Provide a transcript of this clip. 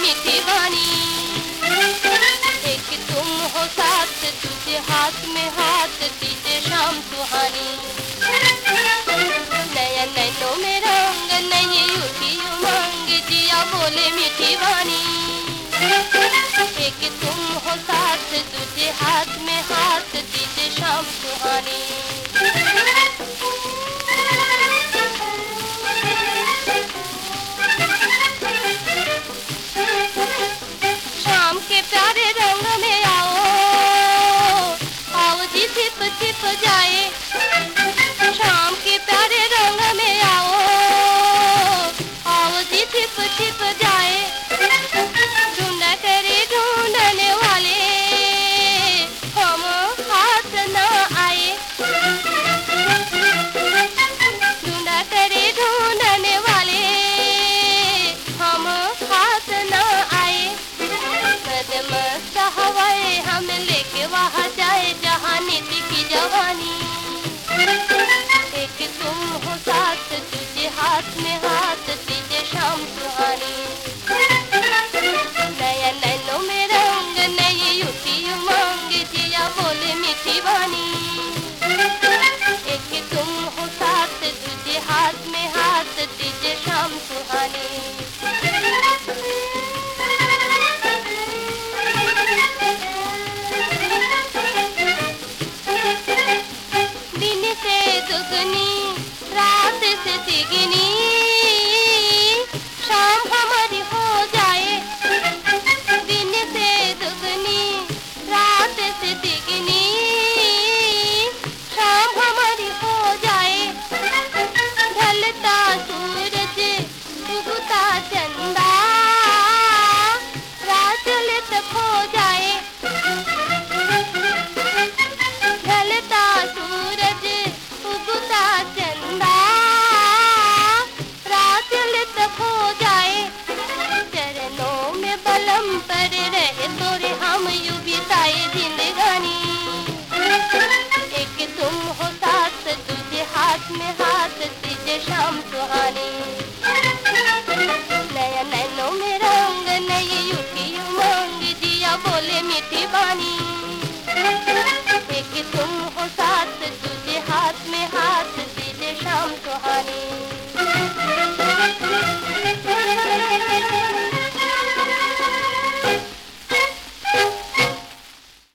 मीठी वाणी। एक तुम हो साथ तुझे हाथ में हाथ दीजे शाम सुहानी। छिप जाए। शाम के एक तुम रात तुम्हारी नया रंग, नई उठी उमंग दिया बोले मीठी पानी एक तुम हो साथ तुझे हाथ में हाथ दीजिए शाम सुहानी।